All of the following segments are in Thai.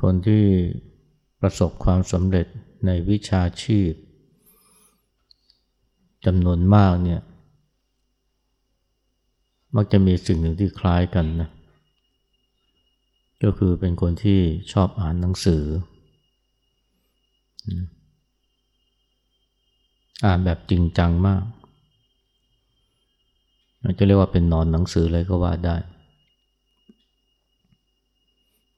คนที่ประสบความสำเร็จในวิชาชีพจำนวนมากเนี่ยมักจะมีสิ่งหนึ่งที่คล้ายกันนะก็คือเป็นคนที่ชอบอ่านหนังสือ อ่านแบบจริงจังมากจะเรียกว่าเป็นนอนหนังสือเลยก็ว่าได้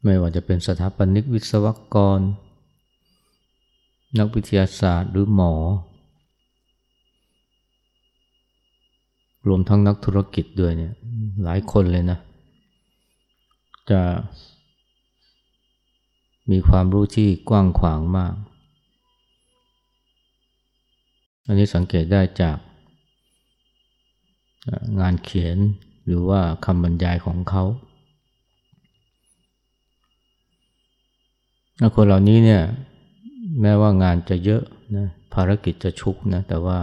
ไม่ว่าจะเป็นสถาปนิกวิศวกร นักวิทยาศาสตร์หรือหมอ รวมทั้งนักธุรกิจด้วยเนี่ยหลายคนเลยนะ จะมีความรู้ที่กว้างขวางมาก อันนี้สังเกตได้จากงานเขียนหรือว่าคำบรรยายของเขา คนเหล่านี้เนี่ยแม้ว่างานจะเยอะนะภารกิจจะชุกนะแต่ว่า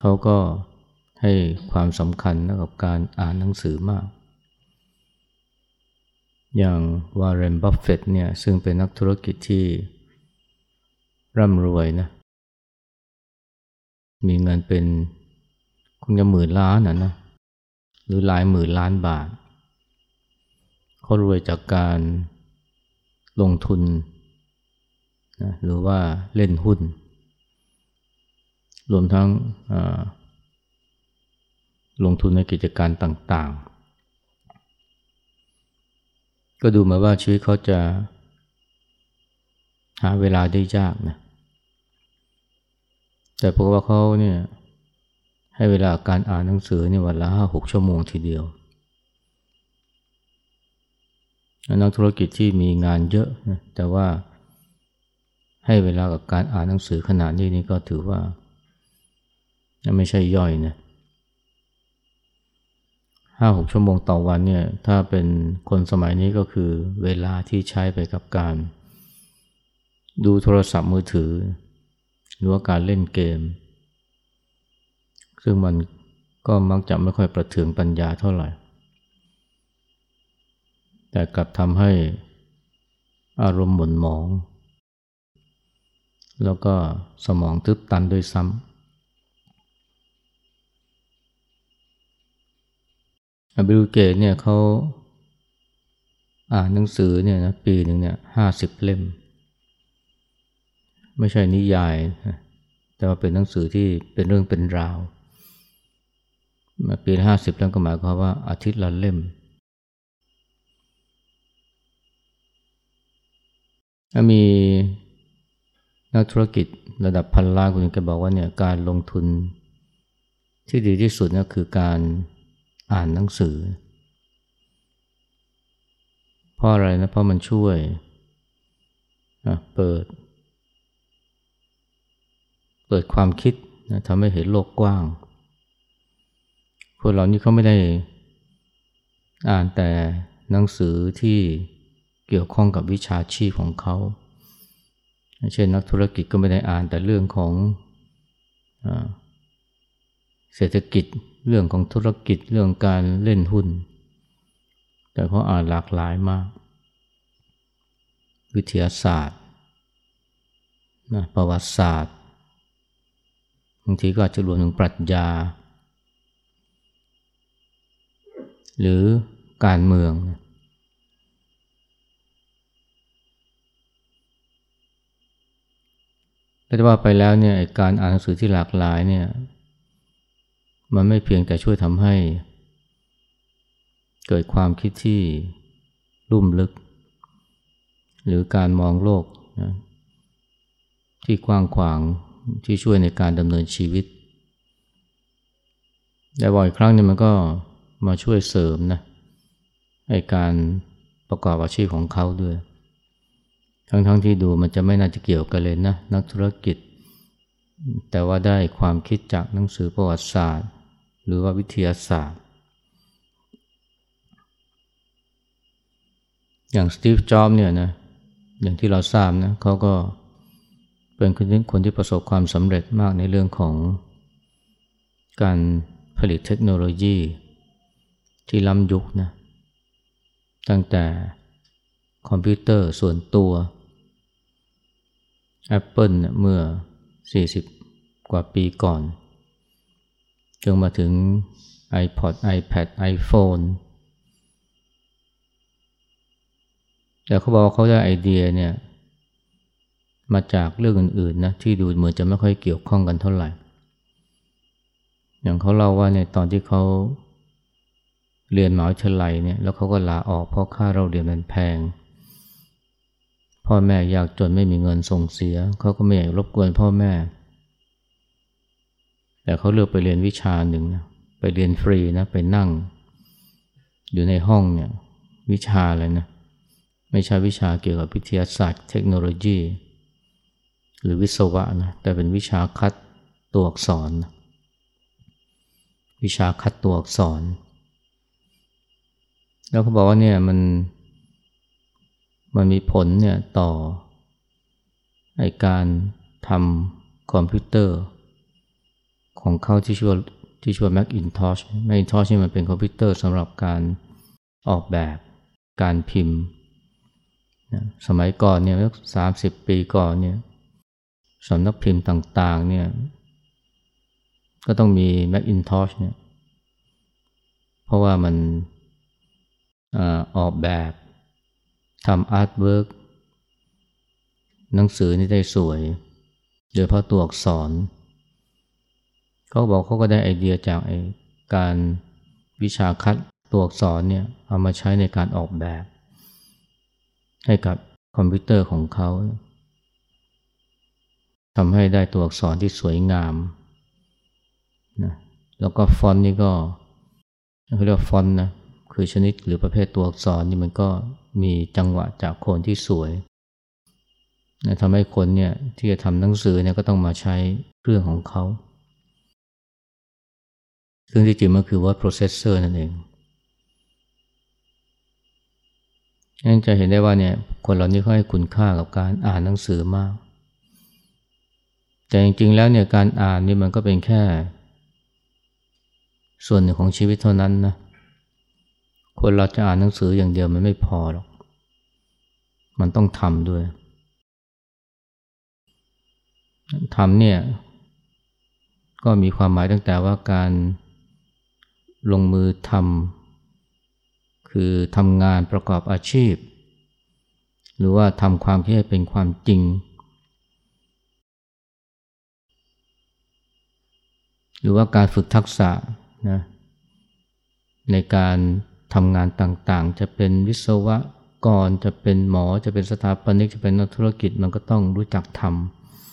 เขาก็ให้ความสำคัญนะกับการอ่านหนังสือมาก อย่างวาร์เรนบัฟเฟตเนี่ยซึ่งเป็นนักธุรกิจที่ร่ำรวยนะมีเงินเป็นคงจะหมื่นล้านนะนะหรือหลายหมื่นล้านบาท เขารวยจากการ ลงทุนนะหรือว่าเล่นหุ้น รวมทั้งลงทุนในกิจการต่างๆ ก็ดูมาว่าชีวิตเขาจะหาเวลาได้ยากนะ แต่เพราะว่าเขาเนี่ยให้เวลาการอ่านหนังสือนี่วันละห้าหกชั่วโมงทีเดียว นักธุรกิจที่มีงานเยอะนะแต่ว่าให้เวลากับการอ่านหนังสือขนาดนี้นี่ก็ถือว่า ไม่ใช่ย่อยนะห้าหกชั่วโมงต่อวันเนี่ยถ้าเป็นคนสมัยนี้ก็คือเวลาที่ใช้ไปกับการ ดูโทรศัพท์มือถือ หรือว่าการเล่นเกม ซึ่งมันก็มักจะไม่ค่อยประเทืองปัญญาเท่าไหร่ แต่กลับทำให้อารมณ์หม่นหมอง แล้วก็สมองทึบตันด้วยซ้ำอบิลเกตเนี่ยเขาอ่านหนังสือเนี่ยนะปีหนึ่งเนี่ยห้าสิบเล่ม ไม่ใช่นิยาย แต่ว่าเป็นหนังสือที่เป็นเรื่องเป็นราวปีห้าสิบแล้วก็หมายความว่าอาทิตย์ละเล่ม มีนักธุรกิจระดับพันล้านคนนึงแกบอกว่าเนี่ยการลงทุนที่ดีที่สุดนะคือการอ่านหนังสือ เพราะอะไรนะเพราะมันช่วยเปิด เปิดความคิดนะทำให้เห็นโลกกว้าง คนเหล่านี้เขาไม่ได้อ่านแต่หนังสือที่ เกี่ยวข้องกับวิชาชีพของเขาเช่นนักธุรกิจก็ไม่ได้อ่านแต่เรื่องของเศรษฐกิจเรื่องของธุรกิจเรื่องการเล่นหุ้น แต่เขาอ่านหลากหลายมาก วิทยาศาสตร์นะประวัติศาสตร์บางทีก็อาจจะรวมถึงปรัชญา หรือการเมือง แต่ว่าไปแล้วเนี่ยการอ่านหนังสือที่หลากหลายเนี่ย มันไม่เพียงแต่ช่วยทำให้ เกิดความคิดที่ลุ่มลึก หรือการมองโลกนะที่กว้างขวางที่ช่วยในการดำเนินชีวิต แต่บ่อยครั้งเนี่ยมันก็มาช่วยเสริมนะให้การประกอบอาชีพของเขาด้วย ทั้งๆทที่ดูมันจะไม่น่าจะเกี่ยวกันเลยนะ นักธุรกิจ แต่ว่าได้ความคิดจากหนังสือประวัติศาสตร์ หรือว่าวิทยาศาสตร์ อย่างสตีฟจ็อบเนี่ยนะอย่างที่เราทราบนะเขาก็เป็นคนที่ประสบความสำเร็จมากในเรื่องของการผลิตเทคโนโลยีที่ล้ำยุคนะตั้งแต่คอมพิวเตอร์ส่วนตัว Apple เมื่อ 40 กว่าปีก่อน จนมาถึง iPod iPad iPhone แต่เขาบอกว่าเขาได้ไอเดียเนี่ยมาจากเรื่องอื่นๆนะที่ดูเหมือนจะไม่ค่อยเกี่ยวข้องกันเท่าไหร่ อย่างเขาเล่าว่าเนี่ยตอนที่เขาเรียนหมหาวิทยาลัยเนี่ยแล้วเขาก็ลาออกเพราะค่าเราเรียนมันแพง พ่อแม่ยากจนไม่มีเงินส่งเสีย เขาก็ไม่อยากรบกวนพ่อแม่ แต่เขาเลือกไปเรียนวิชาหนึ่งนะไปเรียนฟรีนะไปนั่ง อยู่ในห้องเนี่ยวิชาอะไรนะไม่ใช่วิชาเกี่ยวกับวิทยาศาสตร์ เทคโนโลยี หรือวิศวะนะแต่เป็นวิชาคัดตัวอักษร วิชาคัดตัวอักษร แล้วเขาบอกว่าเนี่ยมัน มันมีผลเนี่ยต่อไอการทำคอมพิวเตอร์ ของเขาที่ชื่อที่ชื่อ Macintosh Macintosh นี่มันเป็นคอมพิวเตอร์สำหรับการออกแบบการพิมพ์ สมัยก่อนเนี่ยสามสิบปีก่อนเนี่ยสำนักพิมพ์ต่างๆเนี่ยก็ต้องมี Macintosh เนี่ยเพราะว่ามันออกแบบ ทำ artwork หนังสือนี่ได้สวย โดยเพราะตัวอักษร เขาบอกเขาก็ได้ไอเดียจากไอ้การวิชาคัดตัวอักษรเนี่ยเอามาใช้ในการออกแบบ ให้กับคอมพิวเตอร์ของเขาทำให้ได้ตัวอักษรที่สวยงามนะแล้วก็ฟอนต์นี่ก็เขาเรียกฟอนต์นะคือชนิดหรือประเภทตัวอักษรนี่มันก็ มีจังหวะจะโคนที่สวยนะทำให้คนเนี่ยที่จะทำหนังสือเนี่ยก็ต้องมาใช้เครื่องของเขา ซึ่งที่จริงมันคือ word processor นั่นเองนั่นจะเห็นได้ว่าเนี่ยคนเหล่านี้เขาให้คุณค่ากับการอ่านหนังสือมาก แต่จริงๆแล้วเนี่ยการอ่านนี่มันก็เป็นแค่ ส่วนหนึ่งของชีวิตเท่านั้นนะ คนเราจะอ่านหนังสืออย่างเดียวมันไม่พอหรอก มันต้องทำด้วยทำเนี่ย ก็มีความหมายตั้งแต่ว่าการลงมือทำคือทำงานประกอบอาชีพ หรือว่าทำความคิดให้เป็นความจริง หรือว่าการฝึกทักษะนะในการ ทำงานต่างๆ จะเป็นวิศวกรจะเป็นหมอจะเป็นสถาปนิกจะเป็นนักธุรกิจมันก็ต้องรู้จักท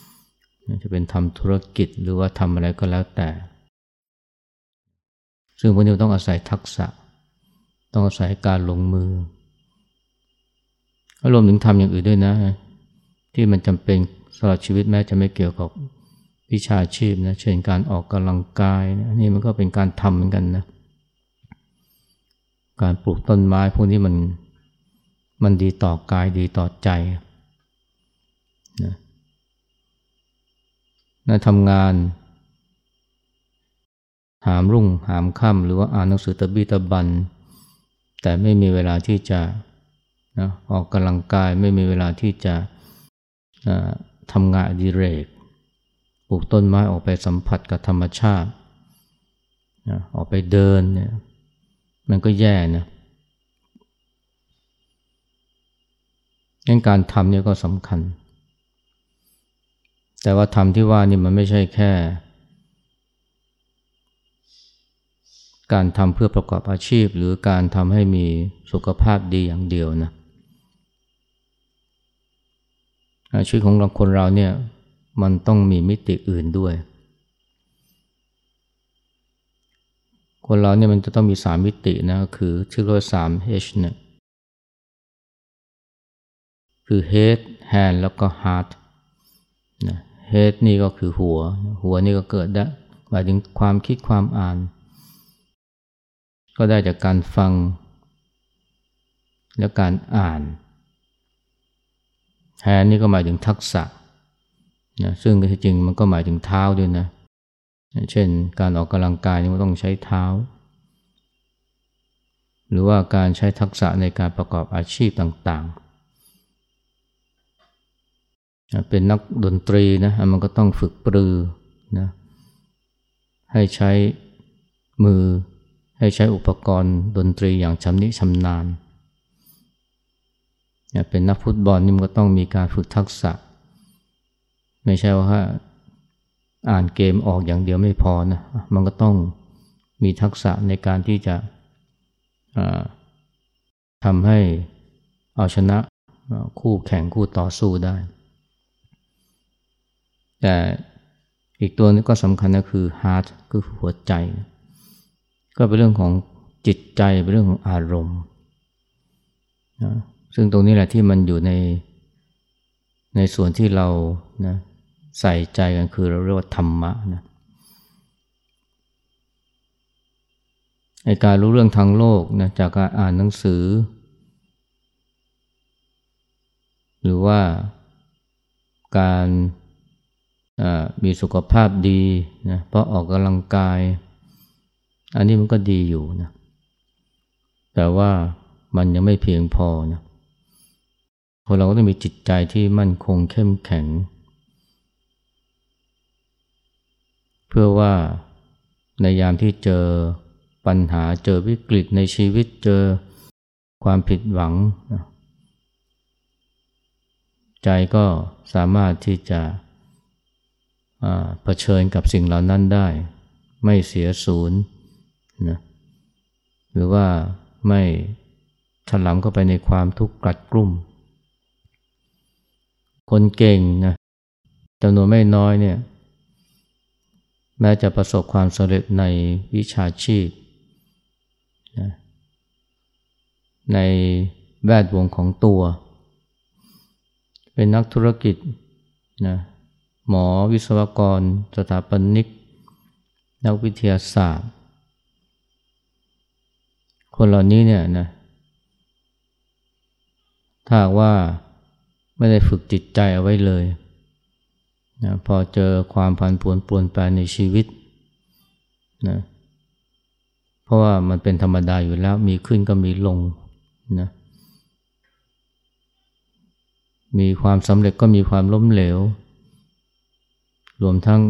ำจะเป็นทำธุรกิจหรือว่าทำอะไรก็แล้วแต่ ซึ่งพวกนี้ต้องอาศัยทักษะ ต้องอาศัยการลงมือรวมถึงทำอย่างอื่นด้วยนะ ที่มันจำเป็นสำหรับชีวิตแม้จะไม่เกี่ยวกับวิชาชีพนะเช่นการออกกำลังกายนะนี่มันก็เป็นการทำเหมือนกันนะ การปลูกต้นไม้พวกนี้มันมันดีต่อกายดีต่อใจนะนะทำงาน หามรุ่งหามค่ำหรือว่าอ่านหนังสือตะบี้ตะบัน แต่ไม่มีเวลาที่จะนะออกกำลังกายไม่มีเวลาที่จะทำงานดิเรก ปลูกต้นไม้ออกไปสัมผัสกับธรรมชาตินะออกไปเดินเนี่ย มันก็แย่นะงั้นการทำเนี่ยก็สำคัญ แต่ว่าทำที่ว่านี่มันไม่ใช่แค่ การทำเพื่อประกอบอาชีพ หรือการทำให้มีสุขภาพดีอย่างเดียวนะชีวิตของเราคนเราเนี่ยมันต้องมีมิติอื่นด้วย คนเราเนี่ยมันจะต้องมีสามมิตินะคือชื่อว่าสาม H เนี่ยคือ head hand แล้วก็ heart นะ head นี่ก็คือหัว หัวนี่ก็เกิดได้หมายถึงความคิดความอ่าน ก็ได้จากการฟัง และการอ่านแฮนนี่ก็หมายถึงทักษะนะซึ่งที่จริงมันก็หมายถึงเท้าด้วยนะ เช่นการออกกำลังกายนี่มันต้องใช้เท้า หรือว่าการใช้ทักษะในการประกอบอาชีพต่างๆ เป็นนักดนตรีนะมันก็ต้องฝึกปรือนะให้ใช้มือ ให้ใช้อุปกรณ์ดนตรีอย่างชำนิชำนาญเป็นนักฟุตบอลนี่มันก็ต้องมีการฝึกทักษะ ไม่ใช่ว่า อ่านเกมออกอย่างเดียวไม่พอนะมันก็ต้องมีทักษะในการที่จะทำให้เอาชนะคู่แข่งคู่ต่อสู้ได้ แต่อีกตัวนึงก็สำคัญก็คือ heart คือหัวใจ ก็เป็นเรื่องของจิตใจเป็นเรื่องของอารมณ์นะซึ่งตรงนี้แหละที่มันอยู่ในในส่วนที่เรานะ ใส่ใจกันคือเราเรียกว่าธรรมะนะไอการรู้เรื่องทางโลกนะจากการอ่านหนังสือ หรือว่าการมีสุขภาพดีนะเพราะออกกำลังกาย อันนี้มันก็ดีอยู่นะแต่ว่ามันยังไม่เพียงพอนะคนเราก็ต้องมีจิตใจที่มั่นคงเข้มแข็ง เพื่อว่าในยามที่เจอปัญหาเจอวิกฤตในชีวิตเจอความผิดหวัง ใจก็สามารถที่จะเผชิญกับสิ่งเหล่านั้นได้ ไม่เสียศูนย์นะหรือว่าไม่ถลำเข้าไปในความทุกข์กลัดกลุ่ม คนเก่งนะจำนวนไม่น้อยเนี่ย แม้จะประสบความสำเร็จในวิชาชีพนะในแวดวงของตัว เป็นนักธุรกิจนะหมอวิศวกร สถาปนิก นักวิทยาศาสตร์ คนเหล่านี้เนี่ยนะถ้าว่าไม่ได้ฝึกจิตใจเอาไว้เลย นะพอเจอความผันผวนปลวนแปลในชีวิตนะเพราะว่ามันเป็นธรรมดาอยู่แล้วมีขึ้นก็มีลงนะมีความสำเร็จก็มีความล้มเหลว รวมทั้ง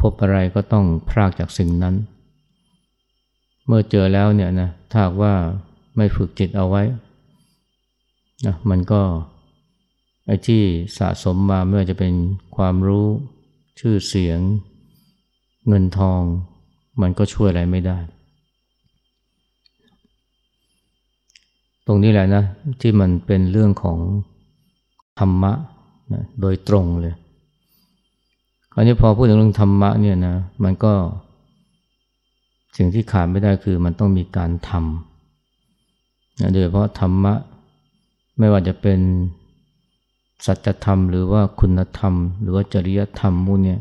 พบอะไรก็ต้องพรากจากสิ่งนั้น เมื่อเจอแล้วเนี่ยนะถ้าว่าไม่ฝึกจิตเอาไว้นะมันก็ ไอ้ที่สะสมมาไม่ว่าจะเป็นความรู้ชื่อเสียง เงินทอง มันก็ช่วยอะไรไม่ได้ ตรงนี้แหละนะ ที่มันเป็นเรื่องของธรรมะนะโดยตรงเลยคราวนี้พอพูดถึงเรื่องธรรมะเนี่ยนะมันก็ สิ่งที่ขาดไม่ได้คือมันต้องมีการทำนะโดยเฉพาะธรรมะ ไม่ว่าจะเป็น สัจธรรมหรือว่าคุณธรรม หรือว่าจริยธรรมมูเนี่ย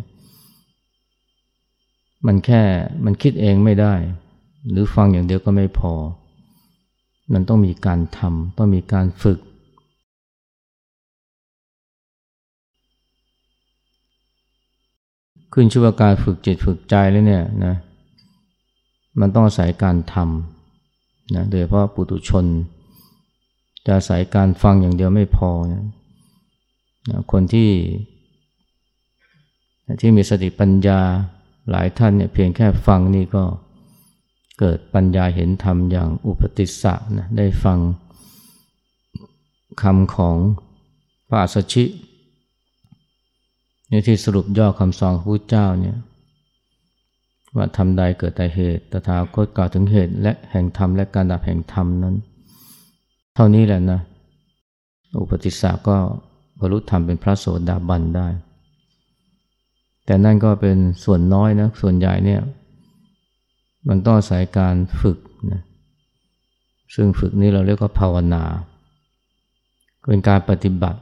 มันแค่มันคิดเองไม่ได้ หรือฟังอย่างเดียวก็ไม่พอ มันต้องมีการทำต้องมีการฝึก ขึ้นชื่อว่าการฝึกจิตฝึกใจแล้วเนี่ยนะมันต้องอาศัยการทำนะโดยเฉพาะปุถุชน จะอาศัยการฟังอย่างเดียวไม่พอนะ คนที่ ที่มีสติปัญญาหลายท่านเนี่ยเพียงแค่ฟังนี่ก็เกิดปัญญาเห็นธรรมอย่างอุปติสสะนะได้ฟังคำของพระอัสสชินี่ที่สรุปย่อคำสอนของพระเจ้าเนี่ยว่าทำใดเกิดแต่เหตุตถาคตกล่าวถึงเหตุและแห่งธรรมและการดับแห่งธรรมนั้น เท่านี้แหละนะ อุปติสสะก็ บรรลุธรรมเป็นพระโสดาบันได้ แต่นั่นก็เป็นส่วนน้อยนะ ส่วนใหญ่เนี่ยมันต้องอาศัยการฝึกนะซึ่งฝึกนี้เราเรียกว่าภาวนา เป็นการปฏิบัติ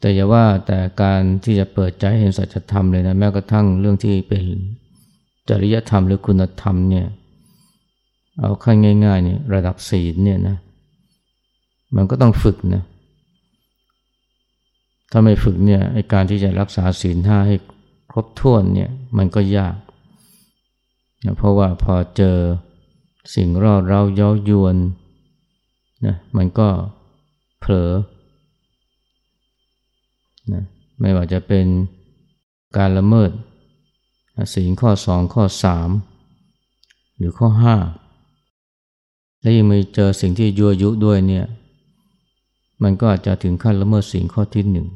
แต่อย่าว่าแต่การที่จะเปิดใจเห็นสัจธรรมเลยนะแม้กระทั่งเรื่องที่เป็นจริยธรรมหรือคุณธรรมเนี่ยเอาขั้นง่ายๆเนี่ยระดับศีลเนี่ยนะ มันก็ต้องฝึกนะถ้าไม่ฝึกเนี่ยไอการที่จะรักษาศีลห้าให้ครบถ้วนเนี่ยมันก็ยากนะเพราะว่าพอเจอสิ่งรอดเราเย้ายวนนะมันก็เผลอนะไม่ว่าจะเป็นการละเมิดศีลข้อสองข้อสามหรือข้อห้าและยังมีเจอสิ่งที่ยั่วยุด้วยเนี่ย ก็อาจจะถึงขั้นละเมิดสิ่งข้อที่หนึ่ง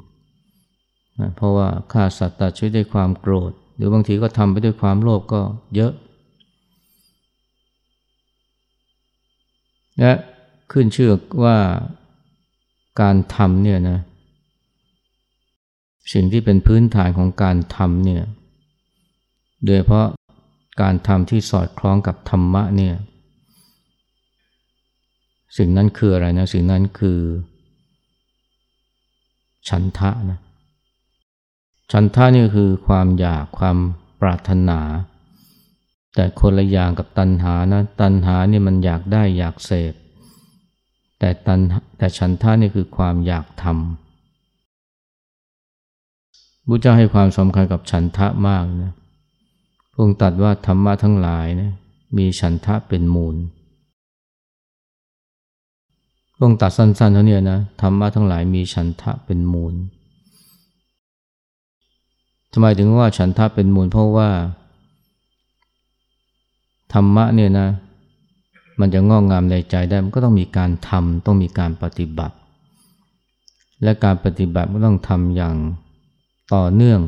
นะเพราะว่าฆ่าสัตว์ตัดชีวิตด้วยความโกรธ หรือบางทีก็ทำไปด้วยความโลภก็เยอะ และขึ้นชื่อว่าการทำเนี่ยนะสิ่งที่เป็นพื้นฐานของการทำเนี่ยโดยเพราะการทำที่สอดคล้องกับธรรมะเนี่ยสิ่งนั้นคืออะไรนะ สิ่งนั้นคือ ฉันทะนะฉันทะนี่คือความอยากความปรารถนา แต่คนละอย่างกับตัณหานะตัณหานี่มันอยากได้อยากเสพ แต่ตัณแต่ฉันทะนี่คือความอยากทำบุญเจ้าให้ความสำคัญกับฉันทะมากนะพระองค์ตรัสว่าธรรมะทั้งหลายนะมีฉันทะเป็นมูล ระองค์ตรัสสั้นๆเท่านี้นะธรรมะทั้งหลายมีฉันทะเป็นมูลทำไมถึงว่าฉันทะเป็นมูลเพราะว่า ธรรมะเนี่ยนะ มันจะงอกงามในใจได้มันก็ต้องมีการทำต้องมีการปฏิบัติ และการปฏิบัติก็ต้องทำอย่างต่อเนื่อง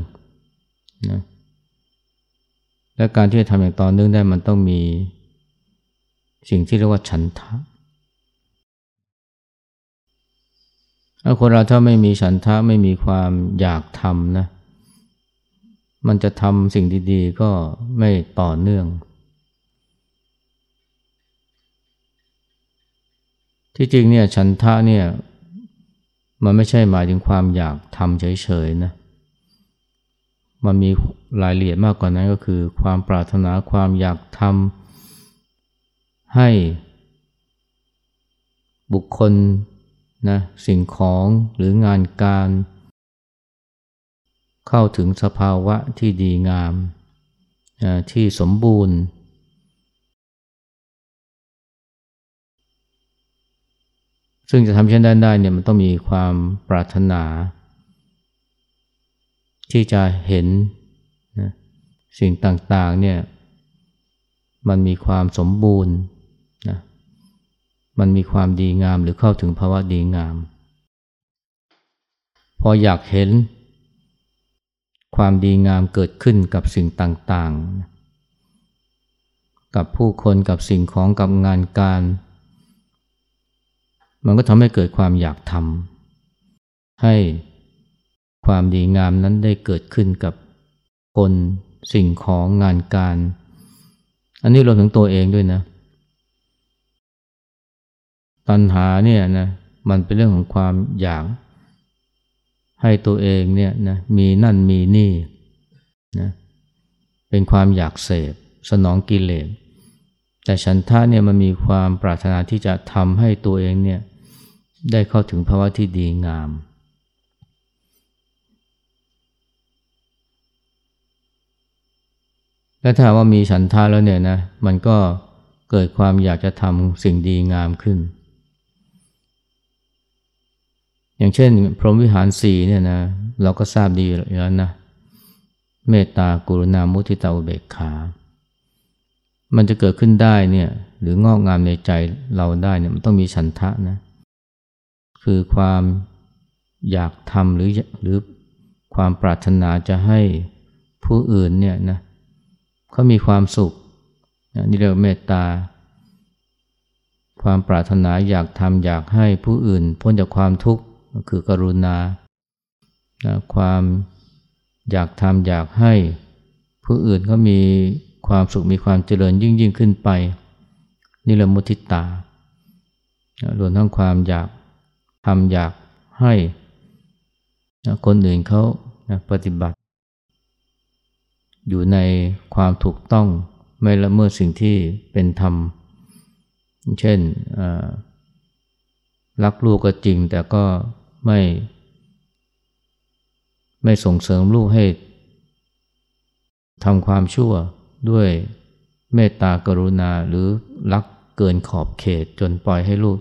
นะและการที่จะทำอย่างต่อเนื่องได้มันต้องมี สิ่งที่เรียกว่าฉันทะ ถ้าคนเราถ้าไม่มีฉันทะไม่มีความอยากทำนะ มันจะทำสิ่งดีๆ ก็ไม่ต่อเนื่อง ที่จริงเนี่ยฉันทะเนี่ยมันไม่ใช่หมายถึงความอยากทำเฉยๆนะ มันมีรายละเอียดมากกว่านั้นก็คือ ความปรารถนาความอยากทำให้บุคคล นะสิ่งของหรืองานการ เข้าถึงสภาวะที่ดีงามที่สมบูรณ์ ซึ่งจะทำเช่นนั้นได้เนี่ยมันต้องมีความปรารถนา ที่จะเห็นนะสิ่งต่างๆเนี่ยมันมีความสมบูรณ์นะ มันมีความดีงามหรือเข้าถึงภาวะดีงาม พออยากเห็น ความดีงามเกิดขึ้นกับสิ่งต่างๆ กับผู้คนกับสิ่งของกับงานการ มันก็ทำให้เกิดความอยากทำให้ความดีงามนั้นได้เกิดขึ้นกับคนสิ่งของงานการ อันนี้รวมถึงตัวเองด้วยนะ ตัณหาเนี่ยนะมันเป็นเรื่องของความอยาก ให้ตัวเองเนี่ยนะมีนั่นมีนี่นะเป็นความอยากเสพสนองกิเลสแต่ฉันทะเนี่ยมันมีความปรารถนาที่จะทำให้ตัวเองเนี่ยได้เข้าถึงภาวะที่ดีงาม และถ้าว่ามีฉันทาแล้วเนี่ยนะมันก็เกิดความอยากจะทำสิ่งดีงามขึ้น อย่างเช่น พรหมวิหารสี่เนี่ยนะเราก็ทราบดีแล้วนะเมตตากรุณามุทิตาอุเบกขา มันจะเกิดขึ้นได้เนี่ยหรืองอกงามในใจเราได้เนี่ยมันต้องมีฉันทะนะคือความอยากทำหรือหรือความปรารถนาจะให้ผู้อื่นเนี่ยนะเขามีความสุขนี่เรียกเมตตา ความปรารถนาอยากทำอยากให้ผู้อื่น พ้นจากความทุกข์็คือกรุณาความอยากทำอยากให้ ผู้อื่นเขามีความสุขมีความเจริญยิ่งยิ่งขึ้นไป นี่เรียกมุทิตารวมทั้งความอยากทำอยากให้คนอื่นเขาปฏิบัติ อยู่ในความถูกต้องไม่ละเมิดสิ่งที่เป็นธรรม เช่นรักลูกก็จริงแต่ก็ ไม่ ไม่ส่งเสริมลูกให้ทำความชั่วด้วยเมตตากรุณาหรือรักเกินขอบเขตจนปล่อยให้ลูก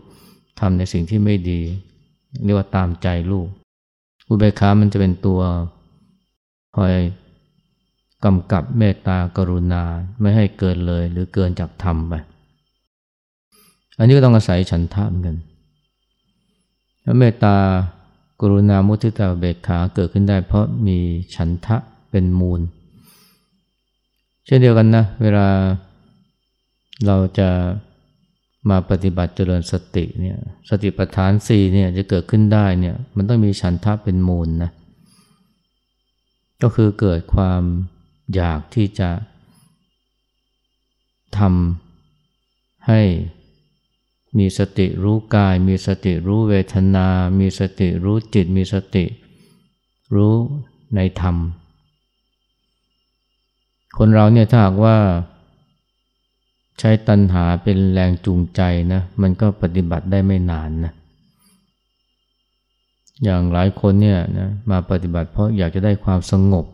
ทำในสิ่งที่ไม่ดี เรียกว่าตามใจลูก อุเบกขามันจะเป็นตัว คอยกำกับเมตตากรุณาไม่ให้เกินเลยหรือเกินจากธรรมไป อันนี้ก็ต้องอาศัยฉันทะเหมือนกัน เมตตากรุณามุทิตาเบกขาเกิดขึ้นได้ เพราะมีฉันทะเป็นมูล เช่นเดียวกันนะ เวลาเราจะมาปฏิบัติเจริญสติเนี่ยสติปัฏฐานสี่เนี่ยจะเกิดขึ้นได้เนี่ยมันต้องมีฉันทะเป็นมูลนะก็คือเกิดความอยากที่จะทำให้ มีสติรู้กาย มีสติรู้เวทนา มีสติรู้จิต มีสติ รู้ในธรรม คนเราเนี่ยถ้าหากว่า ใช้ตัณหาเป็นแรงจูงใจนะมันก็ปฏิบัติได้ไม่นานนะอย่างหลายคนเนี่ยนะมาปฏิบัติเพราะอยากจะได้ความสงบ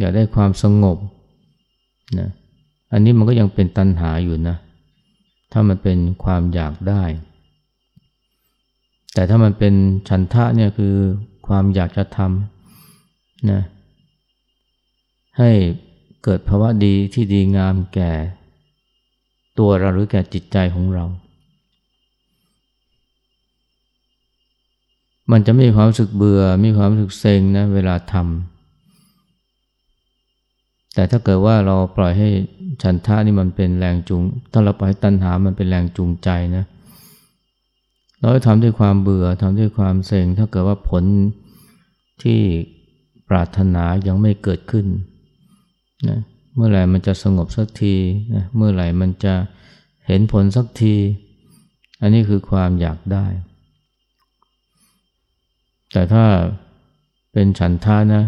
อยากได้ความสงบนะอันนี้มันก็ยังเป็นตัณหาอยู่นะ ถ้ามันเป็นความอยากได้ แต่ถ้ามันเป็นฉันทะเนี่ยคือความอยากจะทำนะให้เกิดภาวะดีที่ดีงามแก่ ตัวเราหรือแก่จิตใจของเรา มันจะไม่มีความรู้สึกเบื่อ มีความรู้สึกเซ็งนะเวลาทำ แต่ถ้าเกิดว่าเราปล่อยให้ฉันทะนี่มันเป็นแรงจูง ถ้าเราปล่อยให้ตัณหามันเป็นแรงจูงใจนะ เราจะทำด้วยความเบื่อทำด้วยความเซ็ง ถ้าเกิดว่าผลที่ปรารถนายังไม่เกิดขึ้นนะเมื่อไหร่มันจะสงบสักทีนะเมื่อไหร่มันจะเห็นผลสักที อันนี้คือความอยากได้ แต่ถ้า เป็นฉันทานะ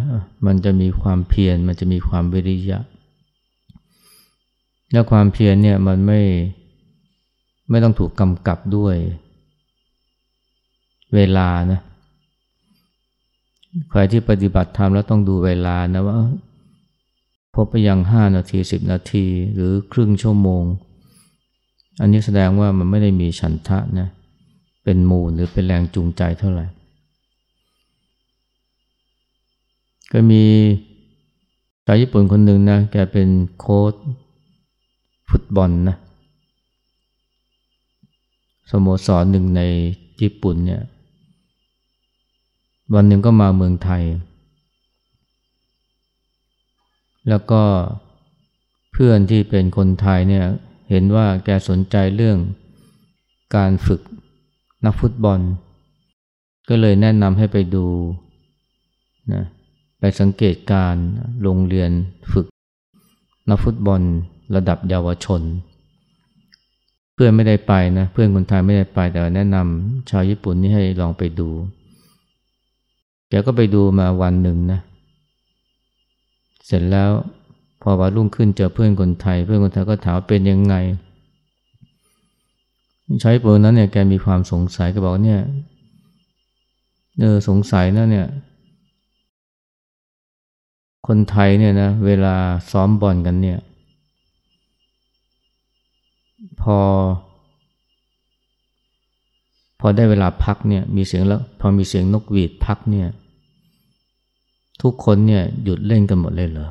มันจะมีความเพียรมันจะมีความวิริยะ และความเพียรเนี่ยมันไม่ไม่ต้องถูกกำกับด้วย เวลานะใครที่ปฏิบัติธรรมแล้วต้องดูเวลานะว่าพบไปยังห้านาทีสิบนาทีหรือครึ่งชั่วโมง อันนี้แสดงว่ามันไม่ได้มีฉันทะนะเป็นมูลหรือเป็นแรงจูงใจเท่าไหร่ ก็มีชาวญี่ปุ่นคนหนึ่งนะ แกเป็นโค้ชฟุตบอลนะ สโมสรหนึ่งในญี่ปุ่นเนี่ย วันหนึ่งก็มาเมืองไทย แล้วก็เพื่อนที่เป็นคนไทยเนี่ย เห็นว่าแกสนใจเรื่องการฝึกนักฟุตบอล ก็เลยแนะนำให้ไปดูนะ ไปสังเกตการโรงเรียนฝึกนักฟุตบอลระดับเยาวชน เพื่อนไม่ได้ไปนะเพื่อนคนไทยไม่ได้ไปแต่แนะนำชาวญี่ปุ่นนี่ให้ลองไปดู แกก็ไปดูมาวันหนึ่งนะเสร็จแล้วพอวันรุ่งขึ้นเจอเพื่อนคนไทย เพื่อนคนไทยก็ถามเป็นยังไง ใช้ปืนนั้นเนี่ยแกมีความสงสัยก็บอกเนี่ยเออสงสัยนะเนี่ย คนไทยเนี่ยนะเวลาซ้อมบอลกันเนี่ย พอ พอได้เวลาพักเนี่ยมีเสียงแล้ว พอมีเสียงนกหวีดพักเนี่ย ทุกคนเนี่ยหยุดเล่นกันหมดเลยเหรอ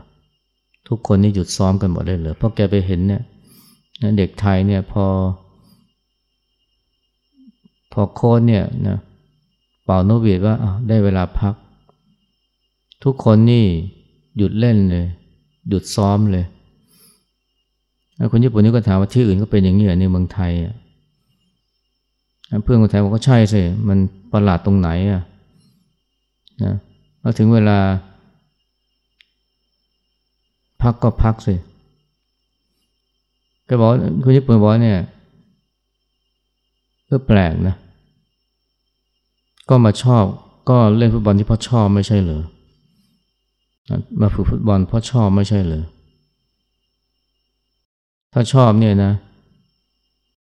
ทุกคนนี่หยุดซ้อมกันหมดเลยเหรอเพราะแกไปเห็นเนี่ยเด็กไทยเนี่ยพอ พอโค้ชเนี่ยนะเป่าโนบีดว่าได้เวลาพัก ทุกคนนี่ หยุดเล่นเลย หยุดซ้อมเลยคนญี่ปุ่นนี่ก็ถามว่าที่อื่นก็เป็นอย่างนี้ในเมืองไทยอะเพื่อนคนไทยบอกก็ใช่สิมันประหลาดตรงไหนอะนะพอถึงเวลา พักก็พักสิก็บอกคุณญี่ปุ่นบอกเนี่ยก็แปลกนะ ก็มาชอบก็เล่นฟุตบอลที่พ่อชอบไม่ใช่เหรอ มาฝึกฟุตบอลเพราะชอบไม่ใช่เหรอถ้าชอบเนี่ยนะ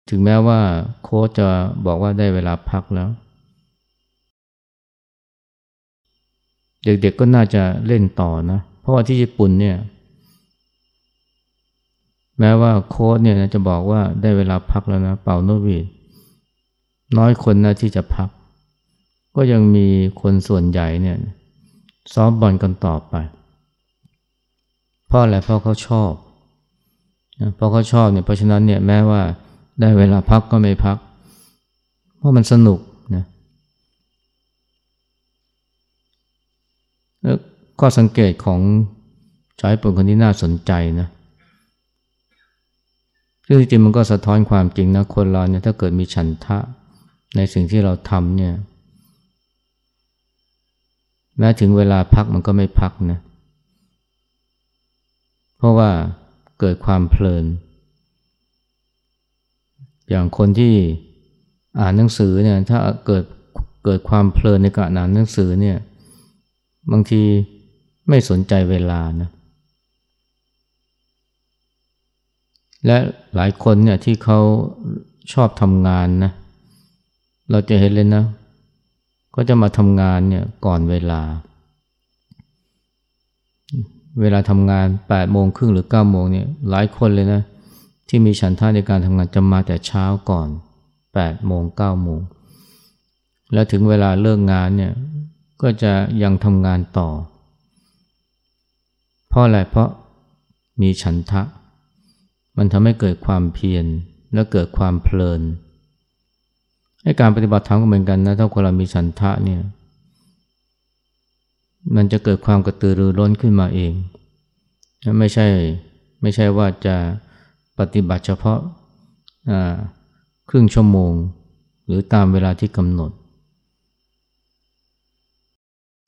ถึงแม้ว่าโค้ชจะบอกว่าได้เวลาพักแล้ว เด็กๆกก็น่าจะเล่นต่อนะ เพราะว่าที่ญี่ปุ่นเนี่ย แม้ว่าโค้ชเนี่ยจะบอกว่าได้เวลาพักแล้วนะ เป่าโนวีน้อยคนนะที่จะพัก ก็ยังมีคนส่วนใหญ่เนี่ย ซ้อมบอลกันต่อไป เพราะอะไรเพราะเขาชอบเพราะเขาชอบเนี่ยเพราะฉะนั้นเนี่ยแม้ว่าได้เวลาพักก็ไม่พัก เพราะมันสนุกนะแล้วก็สังเกตของชายปุ่นคนที่น่าสนใจนะซึ่งจริงมันก็สะท้อนความจริงนะคนเราเนี่ยถ้าเกิดมีฉันทะในสิ่งที่เราทำเนี่ย แม้ถึงเวลาพักมันก็ไม่พักนะ เพราะว่าเกิดความเพลิน อย่างคนที่อ่านหนังสือเนี่ยถ้าเกิดเกิดความเพลินในการอ่านหนังสือเนี่ยบางทีไม่สนใจเวลานะ และหลายคนเนี่ยที่เขาชอบทำงานนะ เราจะเห็นเลยนะ ก็จะมาทำงานเนี่ยก่อนเวลา เวลาทำงาน8ปดโมงครึ่งหรือ9ก้าโมงเนี่ยหลายคนเลยนะที่มีฉันท่าในการทำงานจะมาแต่เช้าก่อน8ปดโมงเก้าโมง แล้วถึงเวลาเลิกงานเนี่ยก็จะยังทำงานต่อ เพราะอะไรเพราะมีฉันทะ มันทำให้เกิดความเพียรและเกิดความเพลิน ให้การปฏิบัติธรรมก็เหมือนกันนะถ้าคนเรามีฉันทะเนี่ยมันจะเกิดความกระตือรือร้นขึ้นมาเอง ไม่ใช่ไม่ใช่ว่าจะปฏิบัติเฉพาะครึ่งชั่วโมง หรือตามเวลาที่กำหนด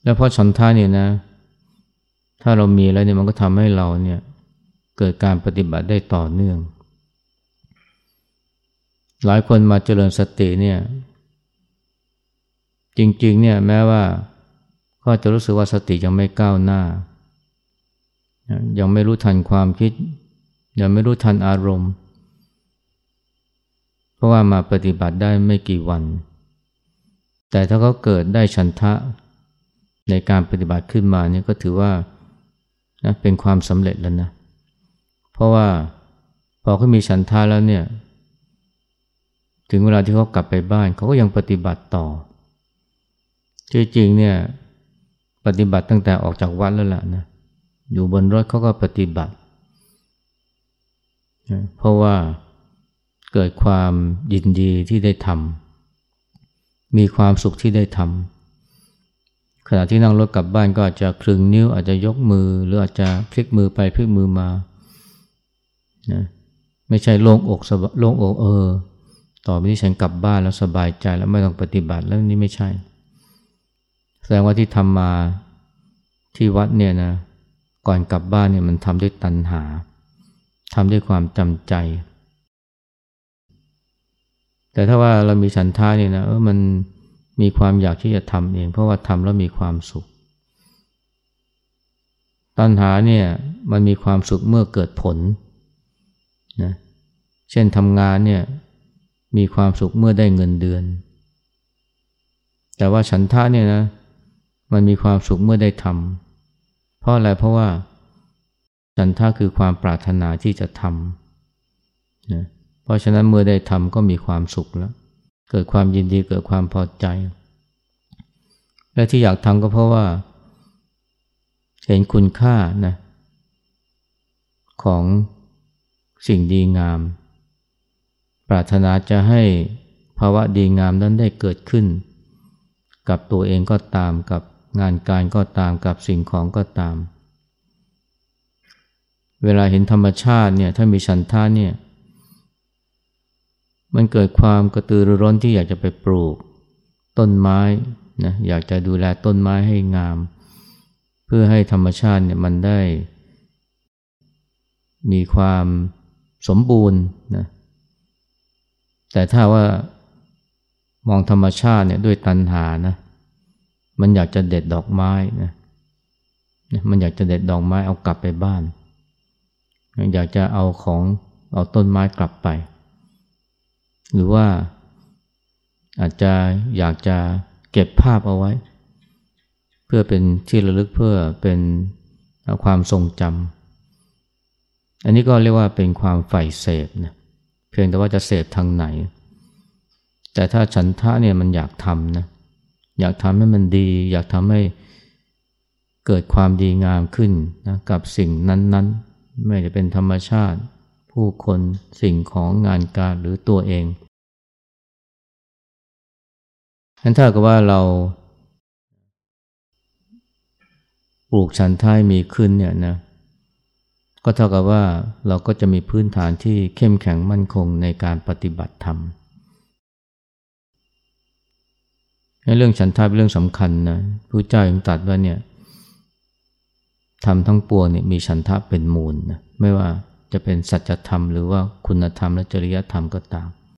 แล้วเพราะฉันทะเนี่ยนะ ถ้าเรามีแล้วเนี่ยมันก็ทำให้เราเนี่ยเกิดการปฏิบัติได้ต่อเนื่อง หลายคนมาเจริญสติเนี่ย จริง ๆ เนี่ยแม้ว่าก็จะรู้สึกว่าสติยังไม่ก้าวหน้า ยังไม่รู้ทันความคิด ยังไม่รู้ทันอารมณ์ เพราะว่ามาปฏิบัติได้ไม่กี่วัน แต่ถ้าเขาเกิดได้ฉันทะในการปฏิบัติขึ้นมาเนี่ยก็ถือว่านะเป็นความสำเร็จแล้วนะ เพราะว่าพอเขามีฉันทาแล้วเนี่ย ถึงเวลาที่เขากลับไปบ้านเขาก็ยังปฏิบัติต่อจริงๆเนี่ยปฏิบัติตั้งแต่ออกจากวัดแล้วล่ะนะอยู่บนรถเขาก็ปฏิบัติ เพราะว่าเกิดความยินดีที่ได้ทำมีความสุขที่ได้ทำขณะที่นั่งรถกลับบ้านก็อาจจะคลึงนิ้วอาจจะยกมือ หรืออาจจะพลิกมือไปพลิกมือมานะไม่ใช่โล่งอกสบโล่งอกเออ ต่อไปนี้ฉันกลับบ้านแล้วสบายใจแล้วไม่ต้องปฏิบัติแล้วนี่ไม่ใช่ แสดงว่าที่ทำมาที่วัดเนี่ยนะก่อนกลับบ้านเนี่ยมันทำด้วยตัณหาทำด้วยความจำใจ แต่ถ้าว่าเรามีฉันท่าเนี่ยนะเออมันมีความอยากที่จะทำเอง เพราะว่าทำแล้วมีความสุข ตัณหาเนี่ยมันมีความสุขเมื่อเกิดผลนะเช่นทำงานเนี่ย มีความสุขเมื่อได้เงินเดือน แต่ว่าฉันทะเนี่ยนะ มันมีความสุขเมื่อได้ทำเพราะอะไรเพราะว่า ฉันทะคือความปรารถนาที่จะทำนะเพราะฉะนั้นเมื่อได้ทำก็มีความสุขแล้ว เกิดความยินดีเกิดความพอใจ และที่อยากทำก็เพราะว่า เห็นคุณค่านะของสิ่งดีงาม ปรารถนาจะให้ภาวะดีงามนั้นได้เกิดขึ้น กับตัวเองก็ตามกับงานการก็ตามกับสิ่งของก็ตาม เวลาเห็นธรรมชาติเนี่ยถ้ามีฉันท่าเนี่ยมันเกิดความกระตือรือร้นที่อยากจะไปปลูก ต้นไม้นะอยากจะดูแลต้นไม้ให้งาม เพื่อให้ธรรมชาติเนี่ยมันได้ มีความสมบูรณ์นะ แต่ถ้าว่ามองธรรมชาติเนี่ยด้วยตัณหานะมันอยากจะเด็ดดอกไม้นะมันอยากจะเด็ดดอกไม้เอากลับไปบ้าน อยากจะเอาของเอาต้นไม้กลับไป หรือว่าอาจจะอยากจะเก็บภาพเอาไว้ เพื่อเป็นที่ระลึกเพื่อเป็นความทรงจำอันนี้ก็เรียกว่าเป็นความใฝ่เสพนะ เพียงแต่ว่าจะเสพทางไหน แต่ถ้าฉันทะเนี่ยมันอยากทำนะอยากทำให้มันดี อยากทำให้เกิดความดีงามขึ้นนะกับสิ่งนั้น ๆ ไม่จะเป็นธรรมชาติ ผู้คนสิ่งของงานการหรือตัวเองนั้นถ้ากับว่าเราปลูกฉันท้ายมีขึ้นเนี่ยนะ ก็เท่ากับว่าเราก็จะมีพื้นฐานที่เข้มแข็งมั่นคงในการปฏิบัติธรรมเรื่องฉันทาเป็นเรื่องสำคัญนะผู้เจ้ายังตัดว่าเนี่ยทำทั้งปวงเนี่ยมีฉันทะเป็นมูลนะไม่ว่าจะเป็นสัจธรรมหรือว่าคุณธรรมและจริยธรรมก็ตาม